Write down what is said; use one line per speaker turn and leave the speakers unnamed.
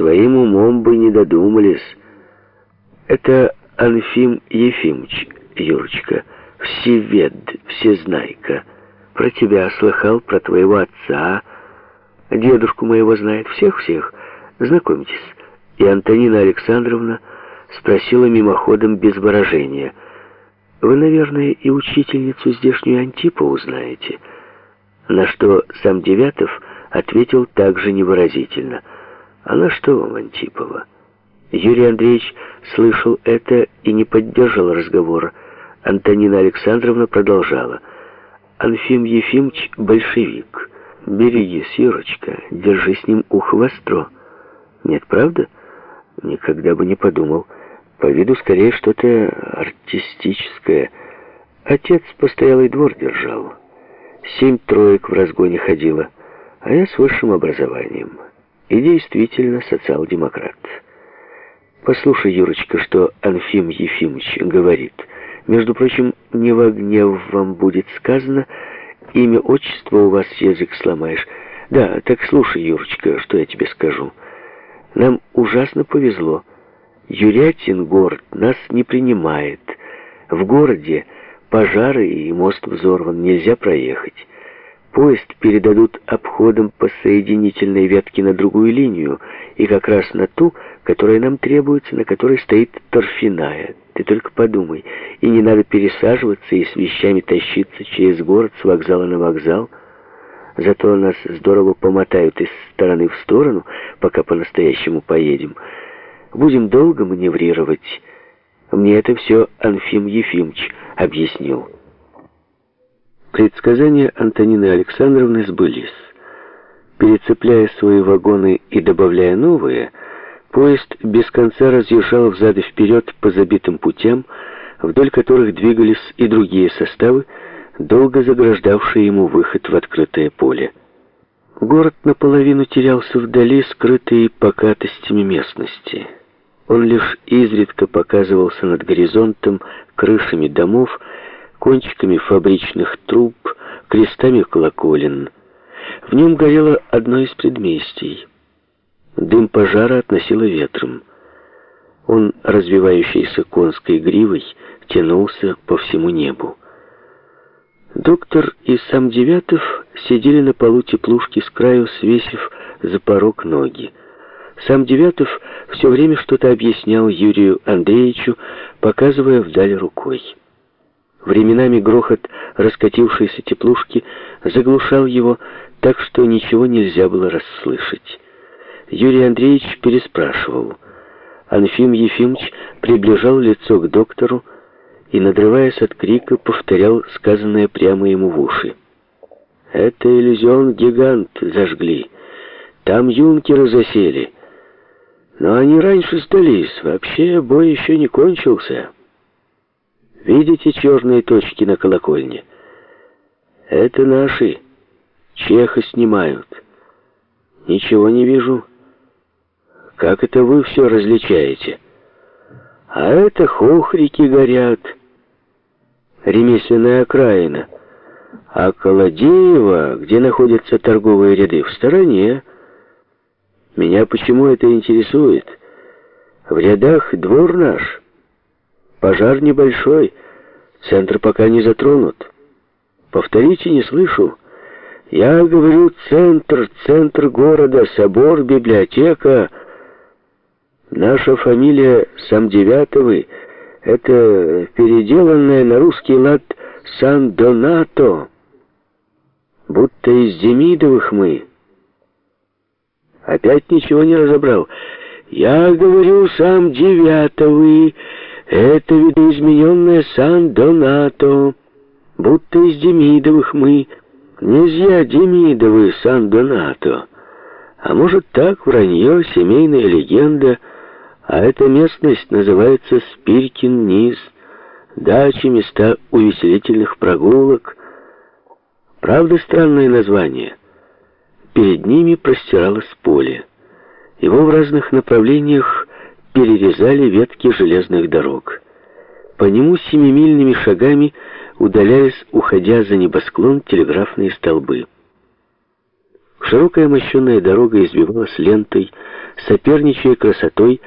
Своим умом бы не додумались. Это Анфим Ефимович, Юрочка, всевед, всезнайка. Про тебя слыхал, про твоего отца. Дедушку моего знает, всех-всех. Знакомьтесь. И Антонина Александровна спросила мимоходом без выражения. Вы, наверное, и учительницу здешнюю Антипову знаете. На что сам Девятов ответил также невыразительно. А на что вам Антипова? Юрий Андреевич слышал это и не поддержал разговора. Антонина Александровна продолжала. «Анфим Ефимович — большевик. Берегись, Юрочка, держи с ним ухо востро». «Нет, правда?» «Никогда бы не подумал. По виду скорее что-то артистическое. Отец постоялый двор держал. Семь троек в разгоне ходила, а я с высшим образованием. И действительно социал-демократ». Послушай, Юрочка, что Анфим Ефимович говорит. Между прочим, не во гнев вам будет сказано, имя, отчество у вас язык сломаешь. Да, так слушай, Юрочка, что я тебе скажу. Нам ужасно повезло. Юрятин город нас не принимает. В городе пожары и мост взорван, нельзя проехать. Поезд передадут обходом по соединительной ветке на другую линию, и как раз на ту, которая нам требуется, на которой стоит торфяная. Ты только подумай, и не надо пересаживаться и с вещами тащиться через город с вокзала на вокзал. Зато нас здорово помотают из стороны в сторону, пока по-настоящему поедем. Будем долго маневрировать. Мне это все Анфим Ефимович объяснил. Предсказания Антонины Александровны сбылись. Перецепляя свои вагоны и добавляя новые, поезд без конца разъезжал взад и вперед по забитым путям, вдоль которых двигались и другие составы, долго заграждавшие ему выход в открытое поле. Город наполовину терялся вдали, скрытый покатостями местности. Он лишь изредка показывался над горизонтом крышами домов, кончиками фабричных труб, крестами колоколен. В нем горело одно из предместий. Дым пожара относило ветром. Он, развивающийся конской гривой, тянулся по всему небу. Доктор и сам Девятов сидели на полу теплушки с краю, свесив за порог ноги. Сам Девятов все время что-то объяснял Юрию Андреевичу, показывая вдаль рукой. Временами грохот раскатившейся теплушки заглушал его так, что ничего нельзя было расслышать. Юрий Андреевич переспрашивал. Анфим Ефимович приближал лицо к доктору и, надрываясь от крика, повторял сказанное прямо ему в уши. «Это иллюзион-гигант зажгли. Там юнкеры засели. Но они раньше сдались. Вообще бой еще не кончился». Видите черные точки на колокольне? Это наши. Чеха снимают. Ничего не вижу. Как это вы все различаете? А это хохрики горят. Ремесленная окраина. А Колодеево, где находятся торговые ряды, в стороне. Меня почему это интересует? В рядах двор наш. Пожар небольшой, центр пока не затронут. Повторите, не слышу. Я говорю центр, центр города, собор, библиотека. Наша фамилия Самдевятовы — это переделанная на русский лад Сан-Донато. Будто из Демидовых мы. Опять ничего не разобрал. Я говорю, сам Девятовый — это видоизмененная Сан-Донато, будто из Демидовых мы, князья Демидовы Сан-Донато. А может так, вранье, семейная легенда, а эта местность называется Спиркин низ, дачи, места увеселительных прогулок. Правда, странное название. Перед ними простиралось поле. Его в разных направлениях перерезали ветки железных дорог. По нему семимильными шагами удалялись, уходя за небосклон, телеграфные столбы. Широкая мощенная дорога избивалась лентой, соперничая красотой